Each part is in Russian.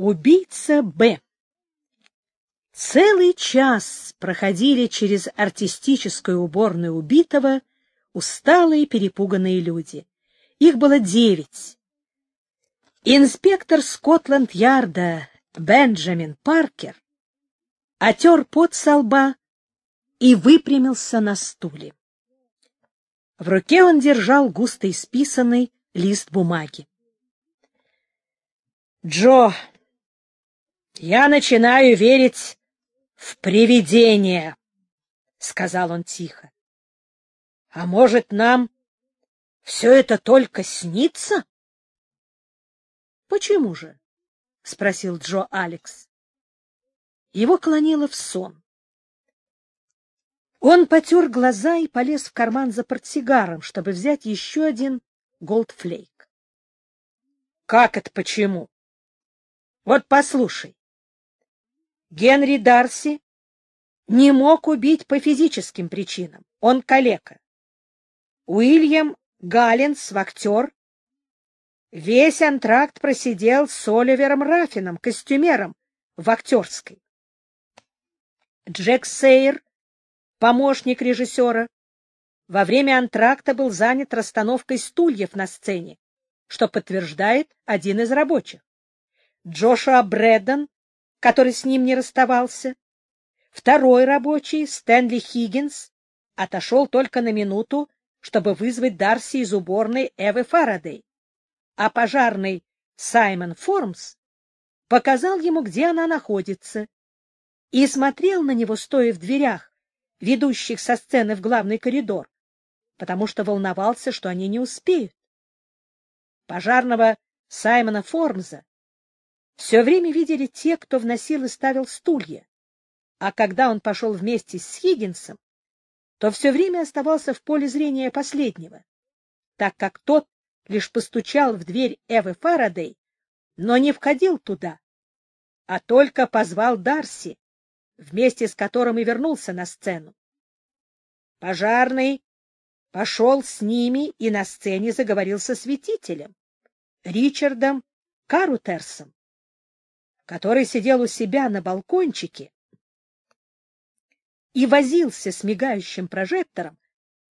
убийца Б. Целый час проходили через артистическую уборную убитого усталые перепуганные люди. Их было девять. Инспектор Скотланд-Ярда Бенджамин Паркер отер пот со лба и выпрямился на стуле. В руке он держал густо исписанный лист бумаги. Джо я начинаю верить в привидения, — сказал он тихо. — А может, нам все это только снится? — Почему же? — спросил Джо Алекс. Его клонило в сон. Он потер глаза и полез в карман за портсигаром, чтобы взять еще один голдфлейк. — Как это почему? — Вот послушай. Генри Дарси не мог убить по физическим причинам. Он калека. Уильям Галлинс, актер, весь антракт просидел с Оливером Рафином, костюмером, в актерской. Джек Сейр, помощник режиссера, во время антракта был занят расстановкой стульев на сцене, что подтверждает один из рабочих. Джошуа Брэддон который с ним не расставался. Второй рабочий, Стэнли Хиггинс, отошел только на минуту, чтобы вызвать Дарси из уборной Эвы Фарадей. А пожарный Саймон Формс показал ему, где она находится, и смотрел на него, стоя в дверях, ведущих со сцены в главный коридор, потому что волновался, что они не успеют. Пожарного Саймона Формза все время видели те, кто вносил и ставил стулья. А когда он пошел вместе с Хиггинсом, то все время оставался в поле зрения последнего, так как тот лишь постучал в дверь Эвы Фарадей, но не входил туда, а только позвал Дарси, вместе с которым и вернулся на сцену. Пожарный пошел с ними и на сцене заговорил со святителем Ричардом Карутерсом который сидел у себя на балкончике и возился с мигающим прожектором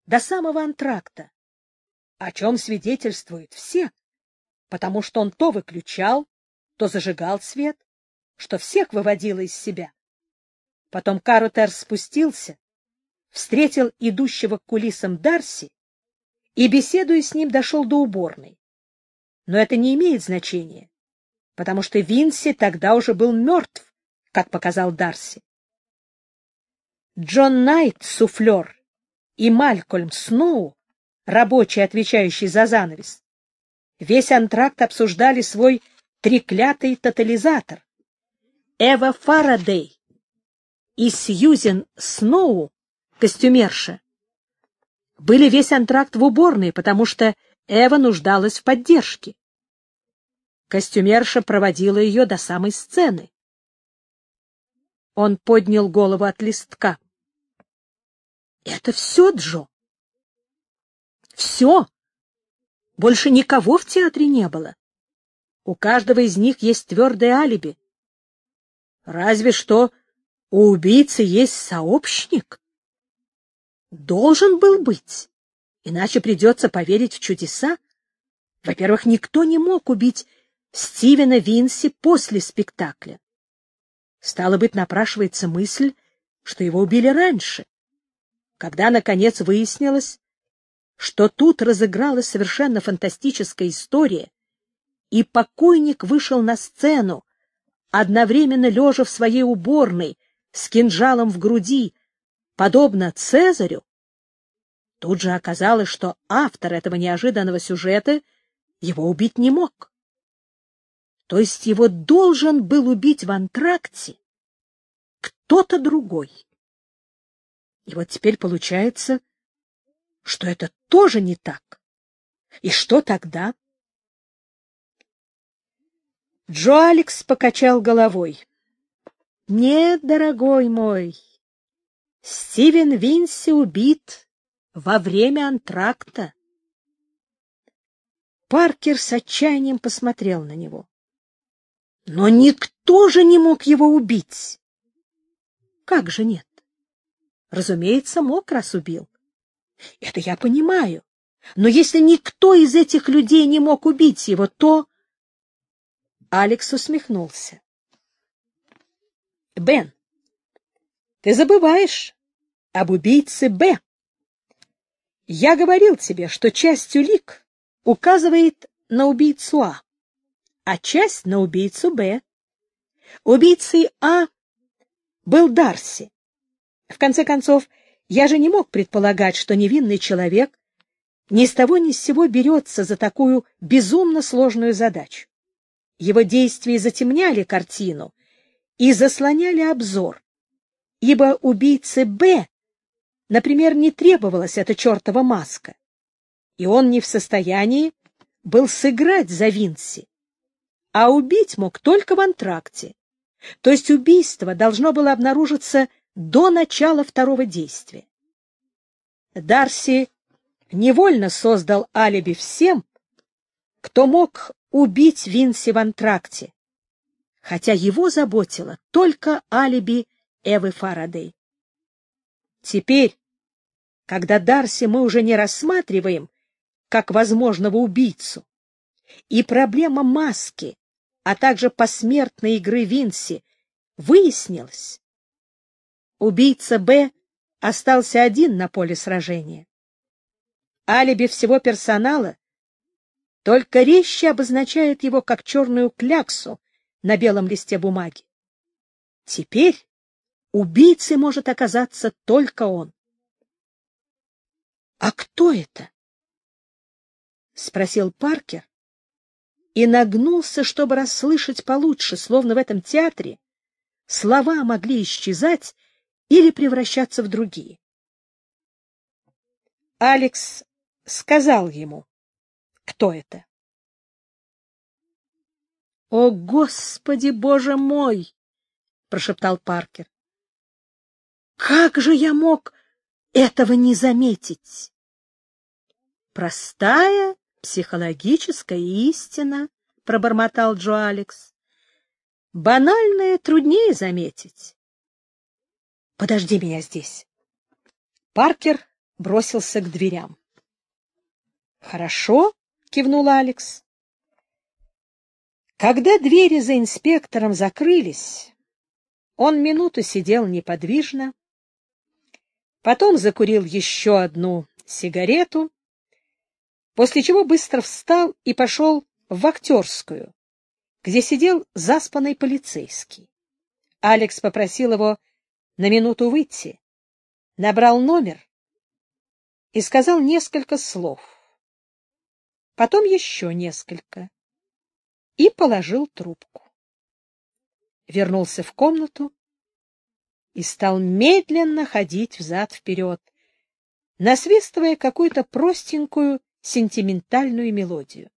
до самого антракта, о чем свидетельствуют все, потому что он то выключал, то зажигал свет, что всех выводило из себя. Потом Карутер спустился, встретил идущего к кулисам Дарси и, беседуя с ним, дошел до уборной. Но это не имеет значения потому что Винси тогда уже был мертв, как показал Дарси. Джон Найт, суфлер, и Малькольм Сноу, рабочий, отвечающий за занавес, весь антракт обсуждали свой треклятый тотализатор. Эва Фарадей и Сьюзен Сноу, костюмерша, были весь антракт в уборной, потому что Эва нуждалась в поддержке. Костюмерша проводила ее до самой сцены. Он поднял голову от листка. — Это все, Джо? — Все. Больше никого в театре не было. У каждого из них есть твердое алиби. Разве что у убийцы есть сообщник. Должен был быть, иначе придется поверить в чудеса. Во-первых, никто не мог убить Стивена Винси после спектакля. Стало быть, напрашивается мысль, что его убили раньше. Когда, наконец, выяснилось, что тут разыгралась совершенно фантастическая история, и покойник вышел на сцену, одновременно лежа в своей уборной, с кинжалом в груди, подобно Цезарю, тут же оказалось, что автор этого неожиданного сюжета его убить не мог. То есть его должен был убить в антракте кто-то другой. И вот теперь получается, что это тоже не так. И что тогда? Джо Алекс покачал головой. — Нет, дорогой мой, Стивен Винси убит во время антракта. Паркер с отчаянием посмотрел на него. Но никто же не мог его убить. Как же нет? Разумеется, мог, раз убил. Это я понимаю. Но если никто из этих людей не мог убить его, то... Алекс усмехнулся. Бен, ты забываешь об убийце Б. Я говорил тебе, что часть улик указывает на убийцу а часть на убийцу Б. Убийцей А был Дарси. В конце концов, я же не мог предполагать, что невинный человек ни с того ни с сего берется за такую безумно сложную задачу. Его действия затемняли картину и заслоняли обзор, ибо убийце Б, например, не требовалась эта чертова маска, и он не в состоянии был сыграть за Винси а убить мог только в антракте. То есть убийство должно было обнаружиться до начала второго действия. Дарси невольно создал алиби всем, кто мог убить Винси в антракте, хотя его заботило только алиби Эвы Фарадей. Теперь, когда Дарси мы уже не рассматриваем как возможного убийцу, и проблема маски а также посмертной игры Винси, выяснилось. Убийца Б остался один на поле сражения. Алиби всего персонала только резче обозначает его как черную кляксу на белом листе бумаги. Теперь убийцей может оказаться только он. — А кто это? — спросил Паркер, и нагнулся, чтобы расслышать получше, словно в этом театре слова могли исчезать или превращаться в другие. Алекс сказал ему, кто это. «О, Господи, Боже мой!» — прошептал Паркер. «Как же я мог этого не заметить?» «Простая психологическая истина, — пробормотал Джо Алекс. — Банальное труднее заметить. — Подожди меня здесь. Паркер бросился к дверям. — Хорошо, — кивнул Алекс. Когда двери за инспектором закрылись, он минуту сидел неподвижно, потом закурил еще одну сигарету, После чего быстро встал и пошел в актерскую, где сидел заспанный полицейский. Алекс попросил его на минуту выйти, набрал номер и сказал несколько слов. Потом еще несколько. И положил трубку. Вернулся в комнату и стал медленно ходить взад-вперед, насвистывая какую-то простенькую сентиментальную мелодию.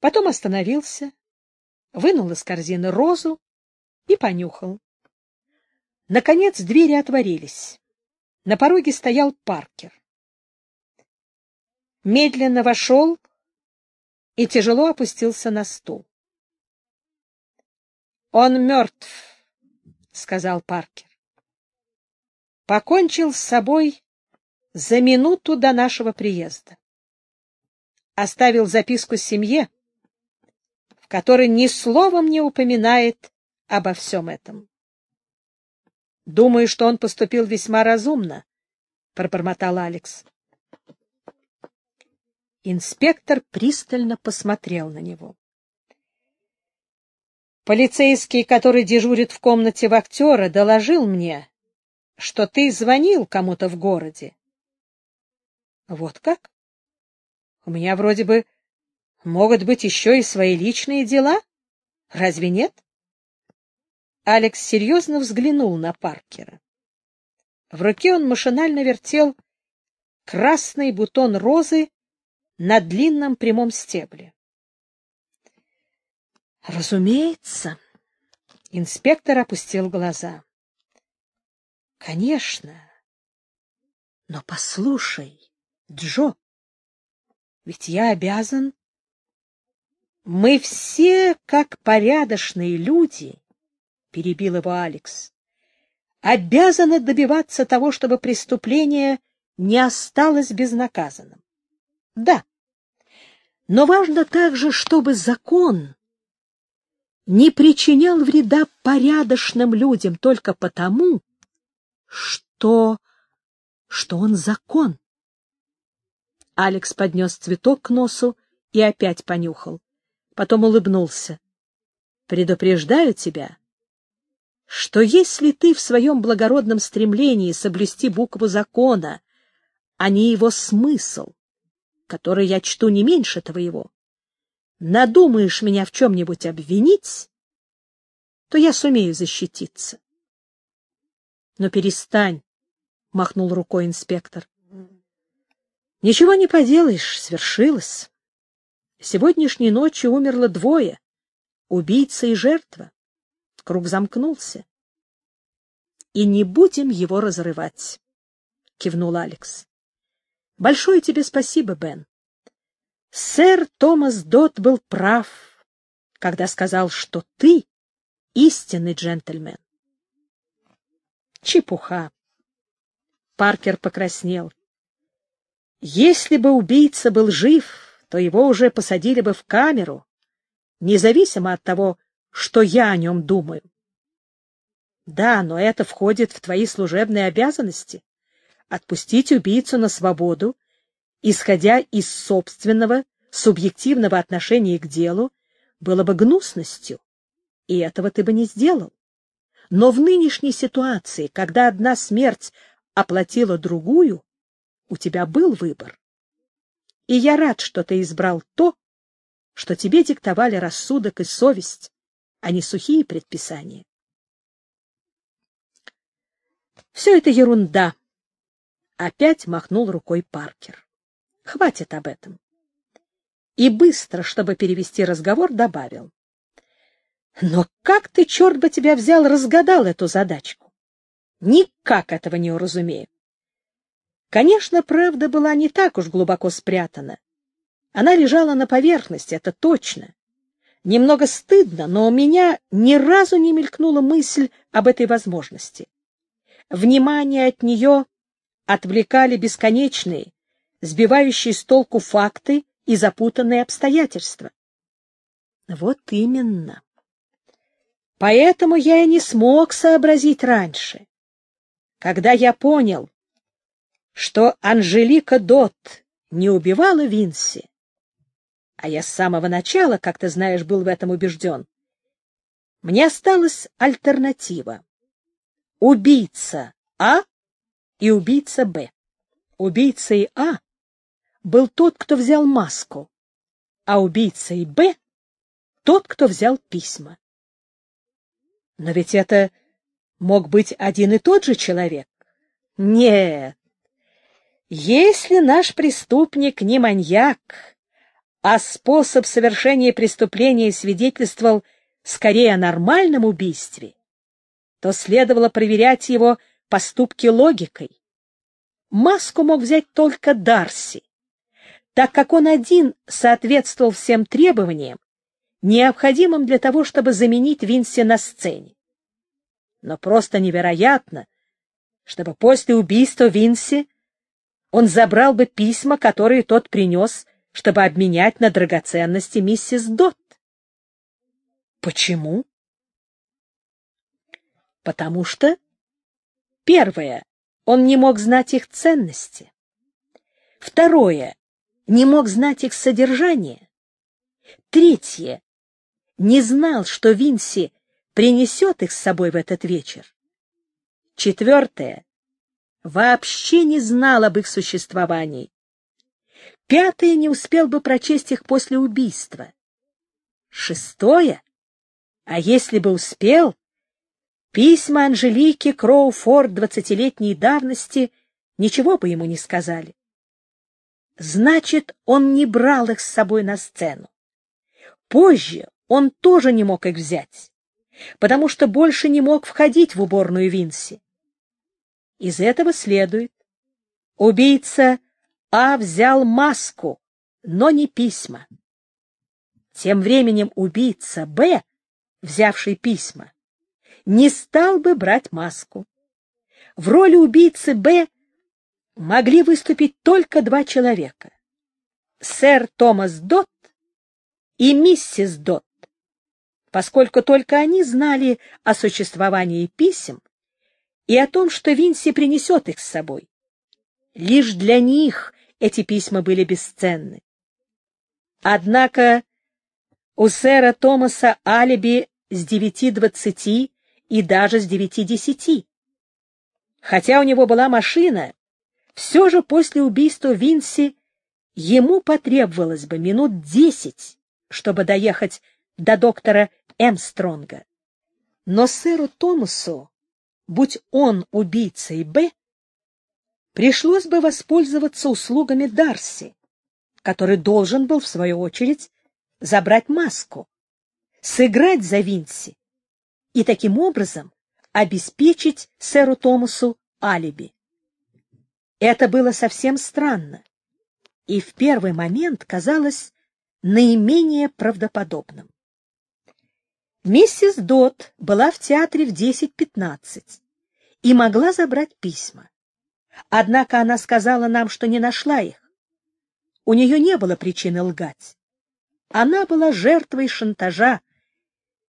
Потом остановился, вынул из корзины розу и понюхал. Наконец двери отворились. На пороге стоял Паркер. Медленно вошел и тяжело опустился на стул. — Он мертв, — сказал Паркер. Покончил с собой за минуту до нашего приезда. Оставил записку семье, в которой ни словом не упоминает обо всем этом. Думаю, что он поступил весьма разумно, пробормотал Алекс. Инспектор пристально посмотрел на него. Полицейский, который дежурит в комнате вахтера, доложил мне, что ты звонил кому-то в городе а вот как? У меня вроде бы могут быть еще и свои личные дела. Разве нет? Алекс серьезно взглянул на Паркера. В руке он машинально вертел красный бутон розы на длинном прямом стебле. Разумеется. Инспектор опустил глаза. Конечно. Но послушай, Джо, ведь я обязан. Мы все, как порядочные люди, — перебил его Алекс, — обязаны добиваться того, чтобы преступление не осталось безнаказанным. Да, но важно также, чтобы закон не причинял вреда порядочным людям только потому, что, что он закон. Алекс поднес цветок к носу и опять понюхал. Потом улыбнулся. «Предупреждаю тебя, что если ты в своем благородном стремлении соблюсти букву закона, а не его смысл, который я чту не меньше твоего, надумаешь меня в чем-нибудь обвинить, то я сумею защититься. — Но перестань, — махнул рукой инспектор. Ничего не поделаешь, свершилось. Сегодняшней ночью умерло двое — убийца и жертва. Круг замкнулся. — И не будем его разрывать, — кивнул Алекс. — Большое тебе спасибо, Бен. Сэр Томас Дот был прав, когда сказал, что ты истинный джентльмен. Чепуха. Паркер покраснел. Если бы убийца был жив, то его уже посадили бы в камеру, независимо от того, что я о нем думаю. Да, но это входит в твои служебные обязанности — отпустить убийцу на свободу, исходя из собственного субъективного отношения к делу, было бы гнусностью, и этого ты бы не сделал. Но в нынешней ситуации, когда одна смерть оплатила другую, у тебя был выбор. И я рад, что ты избрал то, что тебе диктовали рассудок и совесть, а не сухие предписания. Все это ерунда. Опять махнул рукой Паркер. Хватит об этом. И быстро, чтобы перевести разговор, добавил. Но как ты, черт бы тебя взял, разгадал эту задачку? Никак этого не уразумею. Конечно, правда была не так уж глубоко спрятана. Она лежала на поверхности, это точно. Немного стыдно, но у меня ни разу не мелькнула мысль об этой возможности. Внимание от нее отвлекали бесконечные, сбивающие с толку факты и запутанные обстоятельства. Вот именно. Поэтому я и не смог сообразить раньше. Когда я понял, что Анжелика Дот не убивала Винси. А я с самого начала, как ты знаешь, был в этом убежден. Мне осталась альтернатива. Убийца А и убийца Б. Убийцей А был тот, кто взял маску, а убийцей Б — тот, кто взял письма. Но ведь это мог быть один и тот же человек. Нет, если наш преступник не маньяк, а способ совершения преступления свидетельствовал скорее о нормальном убийстве, то следовало проверять его поступки логикой. Маску мог взять только Дарси, так как он один соответствовал всем требованиям, необходимым для того, чтобы заменить Винси на сцене. Но просто невероятно, чтобы после убийства Винси он забрал бы письма, которые тот принес, чтобы обменять на драгоценности миссис Дот. Почему? Потому что, первое, он не мог знать их ценности. Второе, не мог знать их содержание. Третье, не знал, что Винси принесет их с собой в этот вечер. Четвертое, вообще не знал об их существовании. Пятое не успел бы прочесть их после убийства. Шестое, а если бы успел, письма Анжелики Кроуфорд двадцатилетней давности ничего бы ему не сказали. Значит, он не брал их с собой на сцену. Позже он тоже не мог их взять, потому что больше не мог входить в уборную Винси. Из этого следует. Убийца А взял маску, но не письма. Тем временем убийца Б, взявший письма, не стал бы брать маску. В роли убийцы Б могли выступить только два человека. Сэр Томас Дот и миссис Дот, поскольку только они знали о существовании писем, и о том, что Винси принесет их с собой. Лишь для них эти письма были бесценны. Однако у сэра Томаса алиби с девяти двадцати и даже с девяти десяти. Хотя у него была машина, все же после убийства Винси ему потребовалось бы минут десять, чтобы доехать до доктора Эмстронга. Но сэру Томасу будь он убийцей Б, пришлось бы воспользоваться услугами Дарси, который должен был, в свою очередь, забрать маску, сыграть за Винси и таким образом обеспечить сэру Томасу алиби. Это было совсем странно и в первый момент казалось наименее правдоподобным. Миссис Дот была в театре в 10-15 и могла забрать письма. Однако она сказала нам, что не нашла их. У нее не было причины лгать. Она была жертвой шантажа.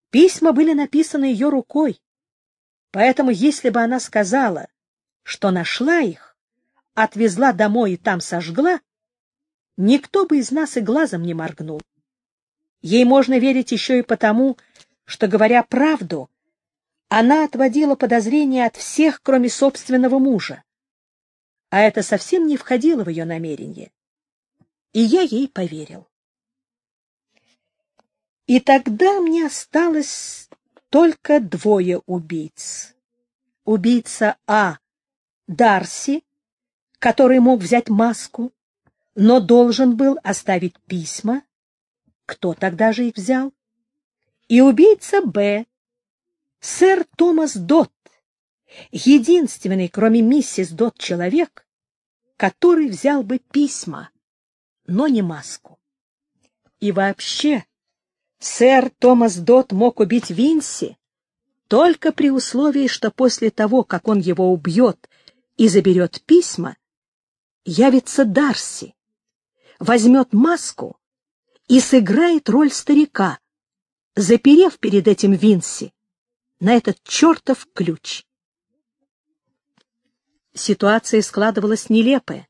Письма были написаны ее рукой. Поэтому, если бы она сказала, что нашла их, отвезла домой и там сожгла, никто бы из нас и глазом не моргнул. Ей можно верить еще и потому, что что, говоря правду, она отводила подозрения от всех, кроме собственного мужа. А это совсем не входило в ее намерение. И я ей поверил. И тогда мне осталось только двое убийц. Убийца А. Дарси, который мог взять маску, но должен был оставить письма. Кто тогда же их взял? и убийца Б, сэр Томас Дот, единственный, кроме миссис Дот, человек, который взял бы письма, но не маску. И вообще, сэр Томас Дот мог убить Винси только при условии, что после того, как он его убьет и заберет письма, явится Дарси, возьмет маску и сыграет роль старика, заперев перед этим Винси на этот чертов ключ. Ситуация складывалась нелепая.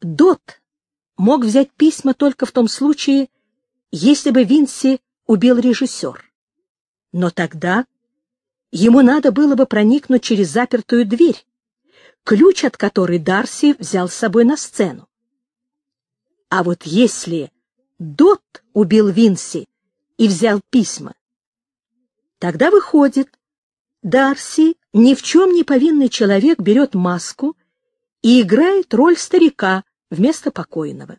Дот мог взять письма только в том случае, если бы Винси убил режиссер. Но тогда ему надо было бы проникнуть через запертую дверь, ключ от которой Дарси взял с собой на сцену. А вот если Дот убил Винси, и взял письма. Тогда выходит, Дарси, ни в чем не повинный человек, берет маску и играет роль старика вместо покойного.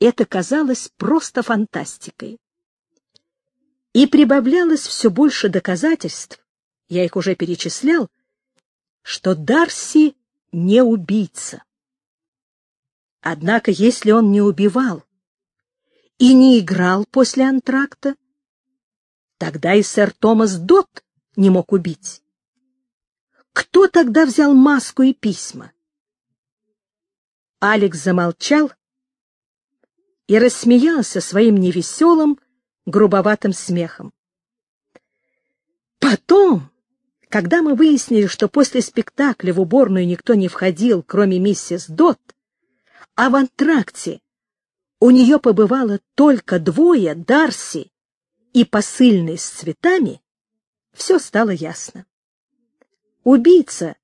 Это казалось просто фантастикой. И прибавлялось все больше доказательств, я их уже перечислял, что Дарси не убийца. Однако, если он не убивал, и не играл после антракта, тогда и сэр Томас Дот не мог убить. Кто тогда взял маску и письма? Алекс замолчал и рассмеялся своим невеселым, грубоватым смехом. Потом, когда мы выяснили, что после спектакля в уборную никто не входил, кроме миссис Дот, а в антракте у нее побывало только двое Дарси и посыльный с цветами, все стало ясно. Убийца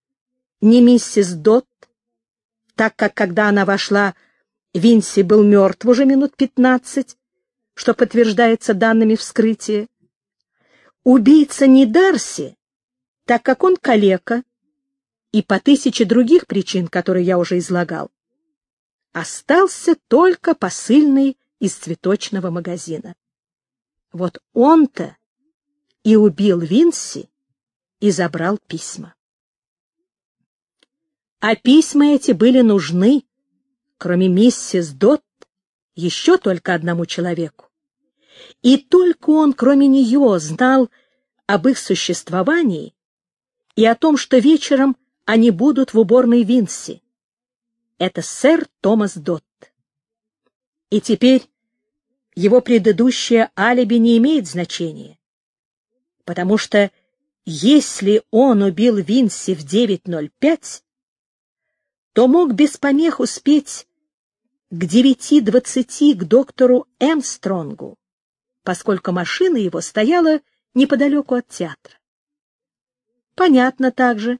не миссис Дот, так как, когда она вошла, Винси был мертв уже минут пятнадцать, что подтверждается данными вскрытия. Убийца не Дарси, так как он калека, и по тысяче других причин, которые я уже излагал остался только посыльный из цветочного магазина. Вот он-то и убил Винси и забрал письма. А письма эти были нужны, кроме миссис Дот, еще только одному человеку. И только он, кроме нее, знал об их существовании и о том, что вечером они будут в уборной Винси это сэр Томас Дотт. И теперь его предыдущее алиби не имеет значения, потому что если он убил Винси в 9.05, то мог без помех успеть к 9.20 к доктору Эмстронгу, поскольку машина его стояла неподалеку от театра. Понятно также,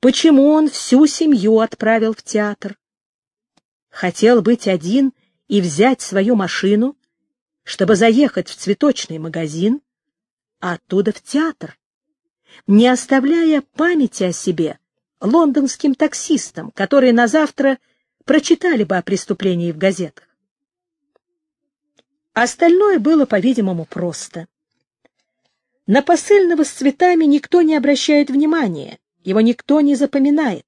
почему он всю семью отправил в театр хотел быть один и взять свою машину, чтобы заехать в цветочный магазин, а оттуда в театр, не оставляя памяти о себе лондонским таксистам, которые на завтра прочитали бы о преступлении в газетах. Остальное было, по-видимому, просто. На посыльного с цветами никто не обращает внимания, его никто не запоминает.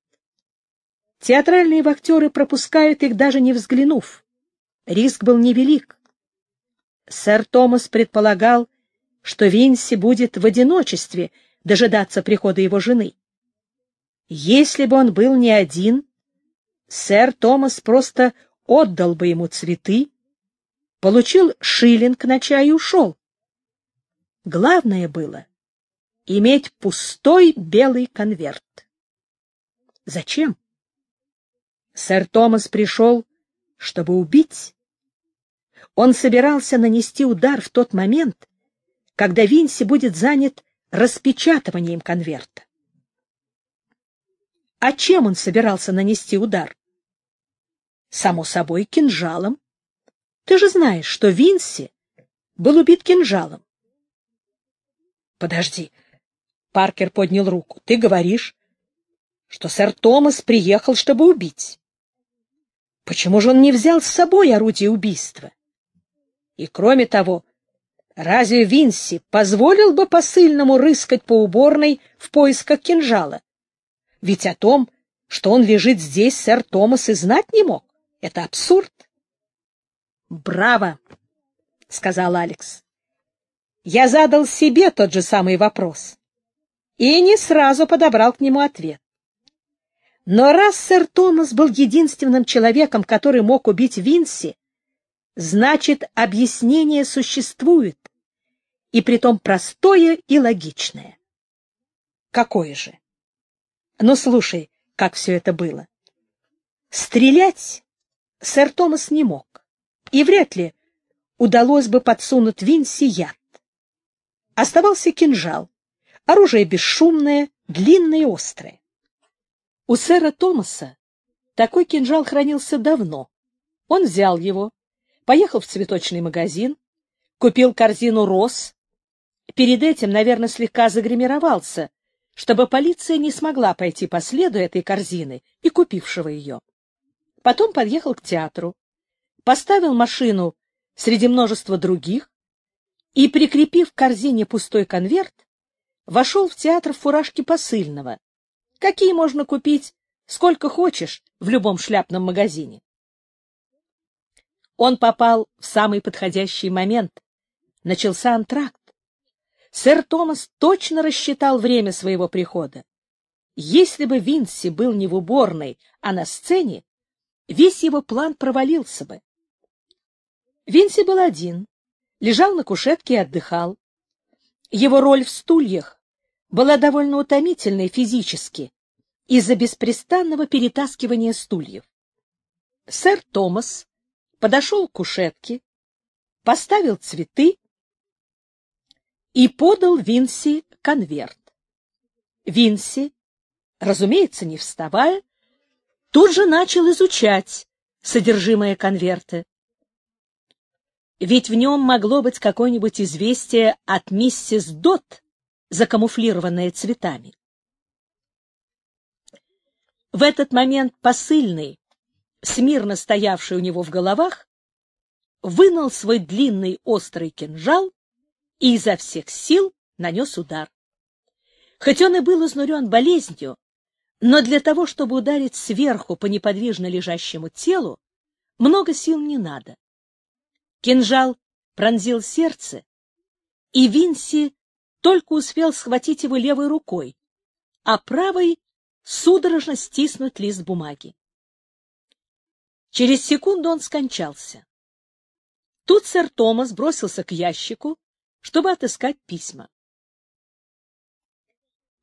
Театральные актеры пропускают их, даже не взглянув. Риск был невелик. Сэр Томас предполагал, что Винси будет в одиночестве дожидаться прихода его жены. Если бы он был не один, сэр Томас просто отдал бы ему цветы, получил шиллинг на чай и ушел. Главное было иметь пустой белый конверт. Зачем? Сэр Томас пришел, чтобы убить. Он собирался нанести удар в тот момент, когда Винси будет занят распечатыванием конверта. А чем он собирался нанести удар? Само собой, кинжалом. Ты же знаешь, что Винси был убит кинжалом. Подожди. Паркер поднял руку. Ты говоришь, что сэр Томас приехал, чтобы убить. Почему же он не взял с собой орудие убийства? И кроме того, разве Винси позволил бы посыльному рыскать по уборной в поисках кинжала? Ведь о том, что он лежит здесь, сэр Томас и знать не мог. Это абсурд. «Браво!» — сказал Алекс. «Я задал себе тот же самый вопрос и не сразу подобрал к нему ответ. Но раз сэр Томас был единственным человеком, который мог убить Винси, значит, объяснение существует, и притом простое и логичное. Какое же? Но ну, слушай, как все это было. Стрелять сэр Томас не мог, и вряд ли удалось бы подсунуть Винси яд. Оставался кинжал, оружие бесшумное, длинное и острое. У сэра Томаса такой кинжал хранился давно. Он взял его, поехал в цветочный магазин, купил корзину роз. Перед этим, наверное, слегка загримировался, чтобы полиция не смогла пойти по следу этой корзины и купившего ее. Потом подъехал к театру, поставил машину среди множества других и, прикрепив к корзине пустой конверт, вошел в театр в фуражке посыльного, Какие можно купить, сколько хочешь, в любом шляпном магазине. Он попал в самый подходящий момент. Начался антракт. Сэр Томас точно рассчитал время своего прихода. Если бы Винси был не в уборной, а на сцене, весь его план провалился бы. Винси был один, лежал на кушетке и отдыхал. Его роль в стульях была довольно утомительной физически из-за беспрестанного перетаскивания стульев. Сэр Томас подошел к кушетке, поставил цветы и подал Винси конверт. Винси, разумеется, не вставая, тут же начал изучать содержимое конверта. Ведь в нем могло быть какое-нибудь известие от миссис Дот, закамуфлированная цветами. В этот момент посыльный, смирно стоявший у него в головах, вынул свой длинный острый кинжал и изо всех сил нанес удар. Хоть он и был изнурен болезнью, но для того, чтобы ударить сверху по неподвижно лежащему телу, много сил не надо. Кинжал пронзил сердце, и Винси только успел схватить его левой рукой, а правой судорожно стиснуть лист бумаги. Через секунду он скончался. Тут сэр Томас бросился к ящику, чтобы отыскать письма.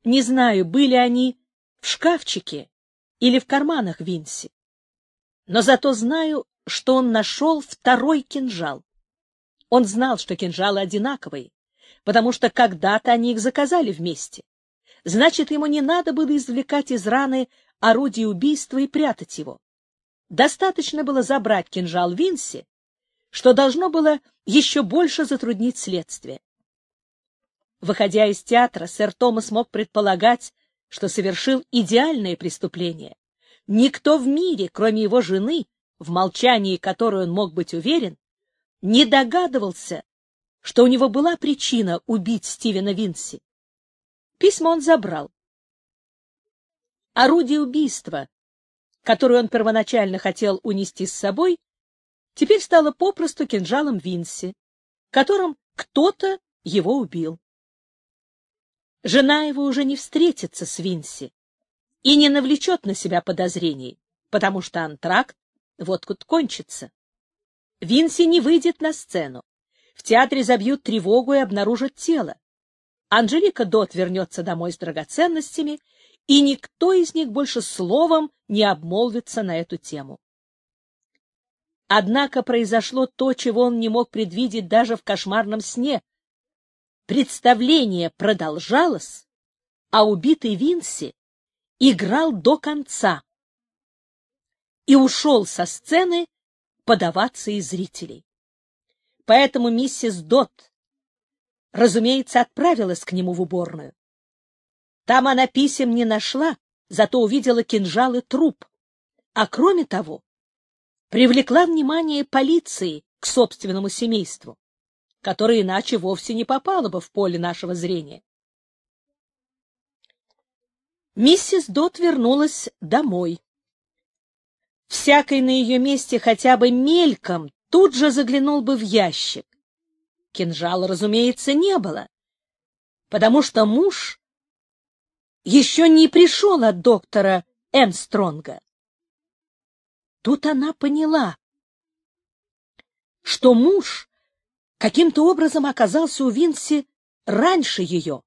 Не знаю, были они в шкафчике или в карманах Винси, но зато знаю, что он нашел второй кинжал. Он знал, что кинжалы одинаковые, потому что когда-то они их заказали вместе. Значит, ему не надо было извлекать из раны орудие убийства и прятать его. Достаточно было забрать кинжал Винси, что должно было еще больше затруднить следствие. Выходя из театра, сэр Томас мог предполагать, что совершил идеальное преступление. Никто в мире, кроме его жены, в молчании которой он мог быть уверен, не догадывался, что у него была причина убить Стивена Винси. Письмо он забрал. Орудие убийства, которое он первоначально хотел унести с собой, теперь стало попросту кинжалом Винси, которым кто-то его убил. Жена его уже не встретится с Винси и не навлечет на себя подозрений, потому что антракт вот-вот кончится. Винси не выйдет на сцену. В театре забьют тревогу и обнаружат тело. Анжелика Дот вернется домой с драгоценностями, и никто из них больше словом не обмолвится на эту тему. Однако произошло то, чего он не мог предвидеть даже в кошмарном сне. Представление продолжалось, а убитый Винси играл до конца и ушел со сцены подаваться и зрителей поэтому миссис Дот, разумеется, отправилась к нему в уборную. Там она писем не нашла, зато увидела кинжал и труп. А кроме того, привлекла внимание полиции к собственному семейству, которое иначе вовсе не попало бы в поле нашего зрения. Миссис Дот вернулась домой. Всякой на ее месте хотя бы мельком тут же заглянул бы в ящик. Кинжала, разумеется, не было, потому что муж еще не пришел от доктора Энстронга. Тут она поняла, что муж каким-то образом оказался у Винси раньше ее,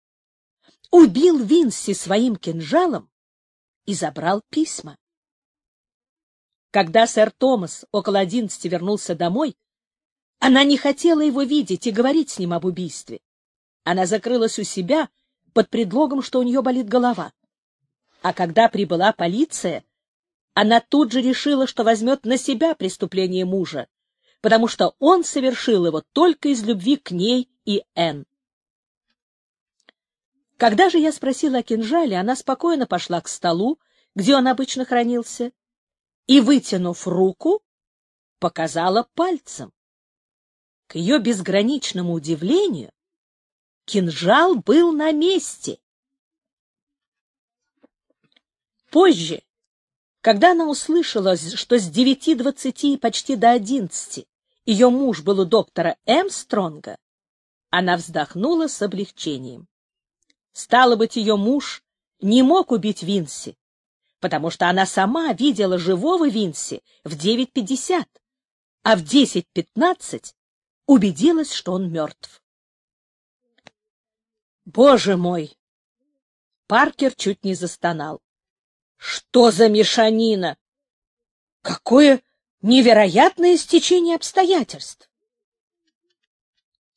убил Винси своим кинжалом и забрал письма. Когда сэр Томас около одиннадцати вернулся домой, она не хотела его видеть и говорить с ним об убийстве. Она закрылась у себя под предлогом, что у нее болит голова. А когда прибыла полиция, она тут же решила, что возьмет на себя преступление мужа, потому что он совершил его только из любви к ней и Энн. Когда же я спросила о кинжале, она спокойно пошла к столу, где он обычно хранился, и, вытянув руку, показала пальцем. К ее безграничному удивлению кинжал был на месте. Позже, когда она услышала, что с девяти двадцати и почти до одиннадцати ее муж был у доктора Эмстронга, она вздохнула с облегчением. Стало быть, ее муж не мог убить Винси, потому что она сама видела живого Винси в 9.50, а в 10.15 убедилась, что он мертв. «Боже мой!» Паркер чуть не застонал. «Что за мешанина? Какое невероятное стечение обстоятельств!»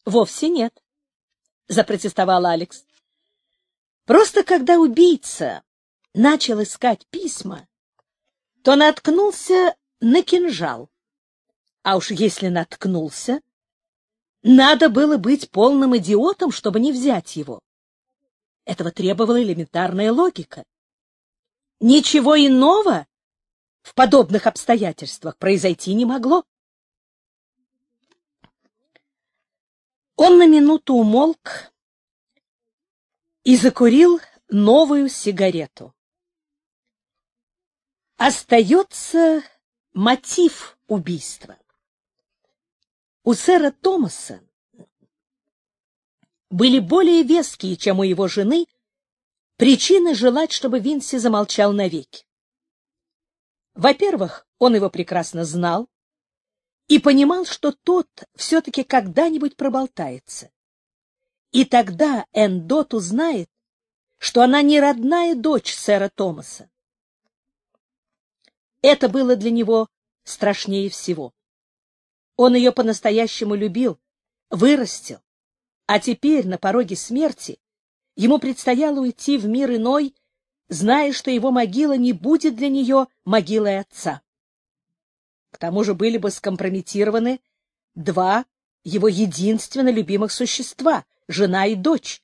«Вовсе нет», — запротестовал Алекс. «Просто когда убийца начал искать письма, то наткнулся на кинжал. А уж если наткнулся, надо было быть полным идиотом, чтобы не взять его. Этого требовала элементарная логика. Ничего иного в подобных обстоятельствах произойти не могло. Он на минуту умолк и закурил новую сигарету остается мотив убийства. У сэра Томаса были более веские, чем у его жены, причины желать, чтобы Винси замолчал навеки. Во-первых, он его прекрасно знал и понимал, что тот все-таки когда-нибудь проболтается. И тогда Эндот узнает, что она не родная дочь сэра Томаса это было для него страшнее всего. Он ее по-настоящему любил, вырастил, а теперь на пороге смерти ему предстояло уйти в мир иной, зная, что его могила не будет для нее могилой отца. К тому же были бы скомпрометированы два его единственно любимых существа — жена и дочь.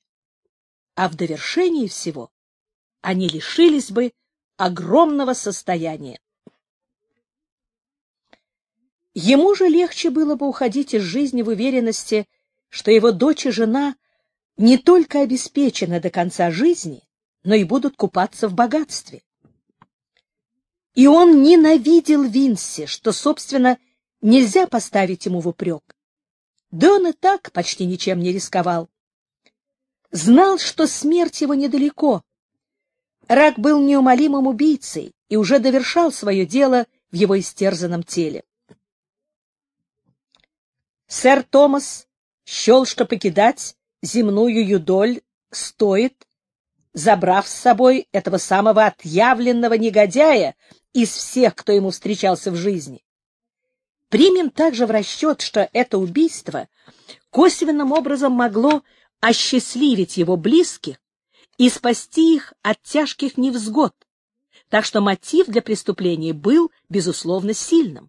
А в довершении всего они лишились бы огромного состояния. Ему же легче было бы уходить из жизни в уверенности, что его дочь и жена не только обеспечены до конца жизни, но и будут купаться в богатстве. И он ненавидел Винси, что, собственно, нельзя поставить ему в упрек. Да он и так почти ничем не рисковал. Знал, что смерть его недалеко. Рак был неумолимым убийцей и уже довершал свое дело в его истерзанном теле. Сэр Томас счел, что покидать земную юдоль стоит, забрав с собой этого самого отъявленного негодяя из всех, кто ему встречался в жизни. Примем также в расчет, что это убийство косвенным образом могло осчастливить его близких и спасти их от тяжких невзгод, так что мотив для преступления был, безусловно, сильным.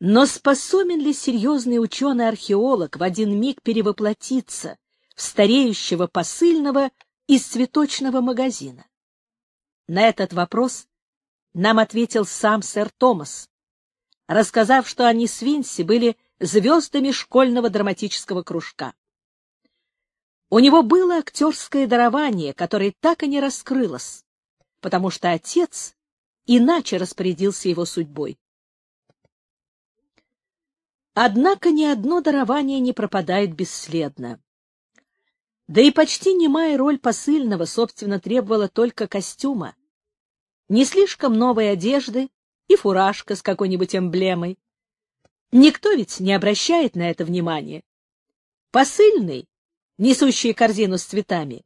Но способен ли серьезный ученый-археолог в один миг перевоплотиться в стареющего посыльного из цветочного магазина? На этот вопрос нам ответил сам сэр Томас, рассказав, что они с Винси были звездами школьного драматического кружка. У него было актерское дарование, которое так и не раскрылось, потому что отец иначе распорядился его судьбой. Однако ни одно дарование не пропадает бесследно. Да и почти немая роль посыльного, собственно, требовала только костюма. Не слишком новой одежды и фуражка с какой-нибудь эмблемой. Никто ведь не обращает на это внимания. Посыльный, несущий корзину с цветами,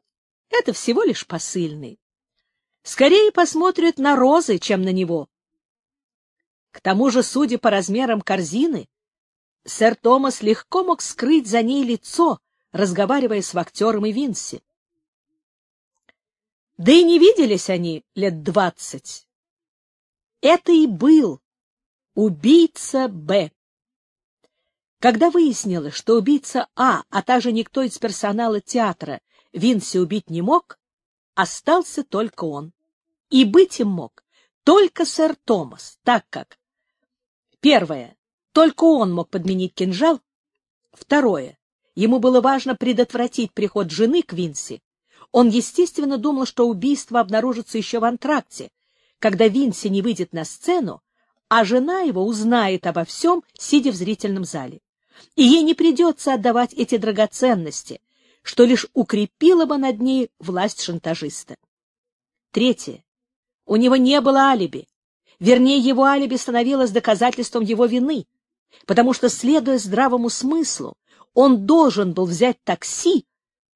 это всего лишь посыльный. Скорее посмотрят на розы, чем на него. К тому же, судя по размерам корзины, Сэр Томас легко мог скрыть за ней лицо, разговаривая с актером и Винси. Да и не виделись они лет двадцать. Это и был убийца Б. Когда выяснилось, что убийца А, а также никто из персонала театра, Винси убить не мог, остался только он. И быть им мог только сэр Томас, так как... Первое. Только он мог подменить кинжал. Второе. Ему было важно предотвратить приход жены к Винси. Он, естественно, думал, что убийство обнаружится еще в антракте, когда Винси не выйдет на сцену, а жена его узнает обо всем, сидя в зрительном зале. И ей не придется отдавать эти драгоценности, что лишь укрепило бы над ней власть шантажиста. Третье. У него не было алиби. Вернее, его алиби становилось доказательством его вины потому что, следуя здравому смыслу, он должен был взять такси,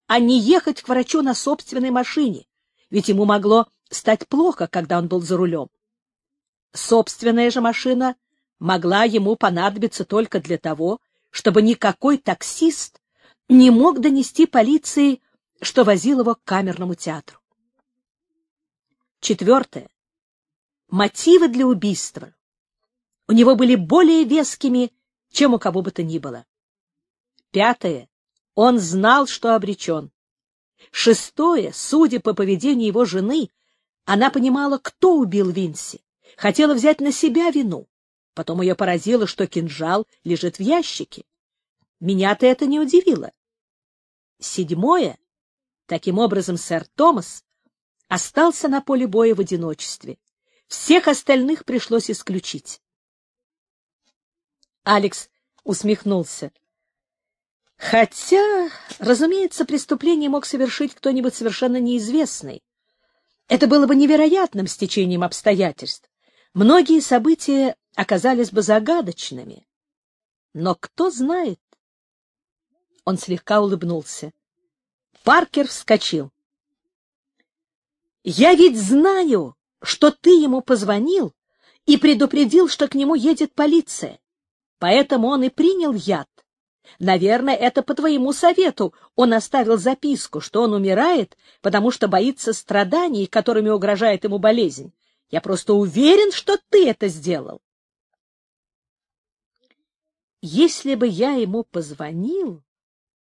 а не ехать к врачу на собственной машине, ведь ему могло стать плохо, когда он был за рулем. Собственная же машина могла ему понадобиться только для того, чтобы никакой таксист не мог донести полиции, что возил его к камерному театру. Четвертое. Мотивы для убийства у него были более вескими, чем у кого бы то ни было. Пятое. Он знал, что обречен. Шестое. Судя по поведению его жены, она понимала, кто убил Винси, хотела взять на себя вину. Потом ее поразило, что кинжал лежит в ящике. Меня-то это не удивило. Седьмое. Таким образом, сэр Томас остался на поле боя в одиночестве. Всех остальных пришлось исключить. Алекс усмехнулся. Хотя, разумеется, преступление мог совершить кто-нибудь совершенно неизвестный. Это было бы невероятным стечением обстоятельств. Многие события оказались бы загадочными. Но кто знает? Он слегка улыбнулся. Паркер вскочил. «Я ведь знаю, что ты ему позвонил и предупредил, что к нему едет полиция. Поэтому он и принял яд. Наверное, это по твоему совету он оставил записку, что он умирает, потому что боится страданий, которыми угрожает ему болезнь. Я просто уверен, что ты это сделал. Если бы я ему позвонил,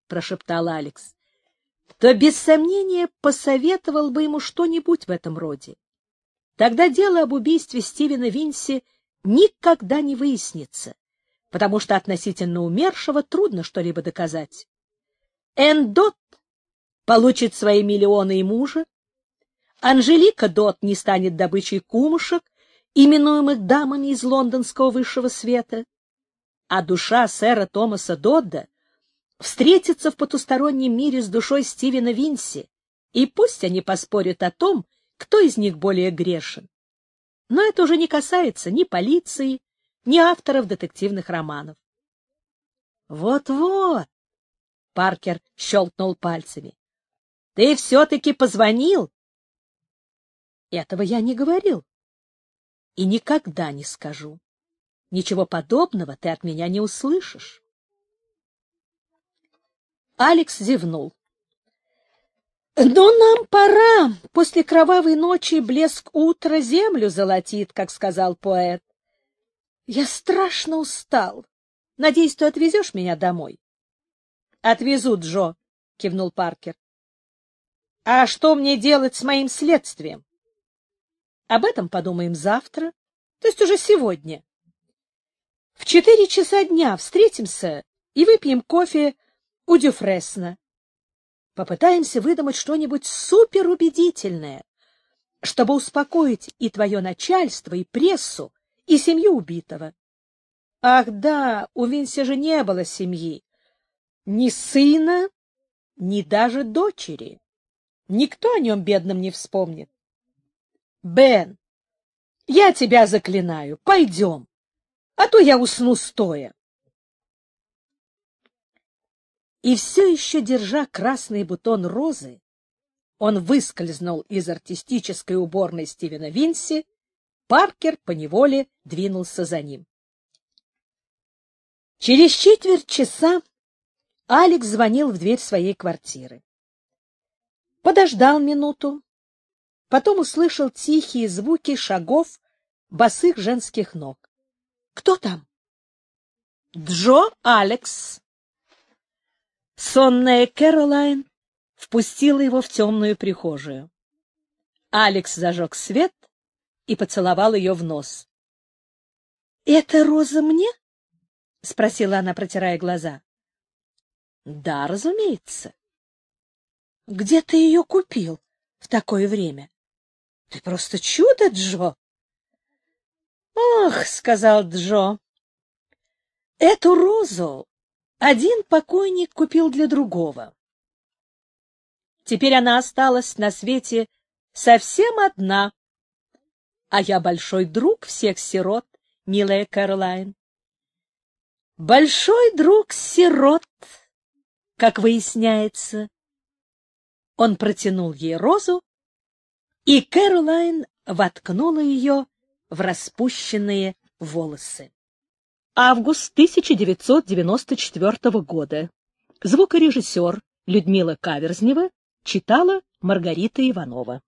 прошептал Алекс, то без сомнения посоветовал бы ему что-нибудь в этом роде. Тогда дело об убийстве Стивена Винси никогда не выяснится потому что относительно умершего трудно что-либо доказать. Эндот получит свои миллионы и мужа, Анжелика Дот не станет добычей кумушек, именуемых дамами из лондонского высшего света, а душа сэра Томаса Додда встретится в потустороннем мире с душой Стивена Винси, и пусть они поспорят о том, кто из них более грешен. Но это уже не касается ни полиции, ни авторов детективных романов. «Вот-вот!» — Паркер щелкнул пальцами. «Ты все-таки позвонил?» «Этого я не говорил. И никогда не скажу. Ничего подобного ты от меня не услышишь». Алекс зевнул. «Но нам пора! После кровавой ночи блеск утра землю золотит, как сказал поэт. Я страшно устал. Надеюсь, ты отвезешь меня домой? — Отвезу, Джо, — кивнул Паркер. — А что мне делать с моим следствием? — Об этом подумаем завтра, то есть уже сегодня. В четыре часа дня встретимся и выпьем кофе у Дюфресна. Попытаемся выдумать что-нибудь суперубедительное, чтобы успокоить и твое начальство, и прессу, и семью убитого. Ах да, у Винси же не было семьи. Ни сына, ни даже дочери. Никто о нем бедном не вспомнит. Бен, я тебя заклинаю, пойдем, а то я усну стоя. И все еще, держа красный бутон розы, он выскользнул из артистической уборной Стивена Винси Паркер поневоле двинулся за ним. Через четверть часа Алекс звонил в дверь своей квартиры. Подождал минуту, потом услышал тихие звуки шагов босых женских ног. — Кто там? — Джо Алекс. Сонная Кэролайн впустила его в темную прихожую. Алекс зажег свет и поцеловал ее в нос. — Это роза мне? — спросила она, протирая глаза. — Да, разумеется. — Где ты ее купил в такое время? — Ты просто чудо, Джо! — Ох, сказал Джо, — эту розу один покойник купил для другого. Теперь она осталась на свете совсем одна а я большой друг всех сирот, милая Кэролайн. Большой друг сирот, как выясняется. Он протянул ей розу, и Кэролайн воткнула ее в распущенные волосы. Август 1994 года. Звукорежиссер Людмила Каверзнева читала Маргарита Иванова.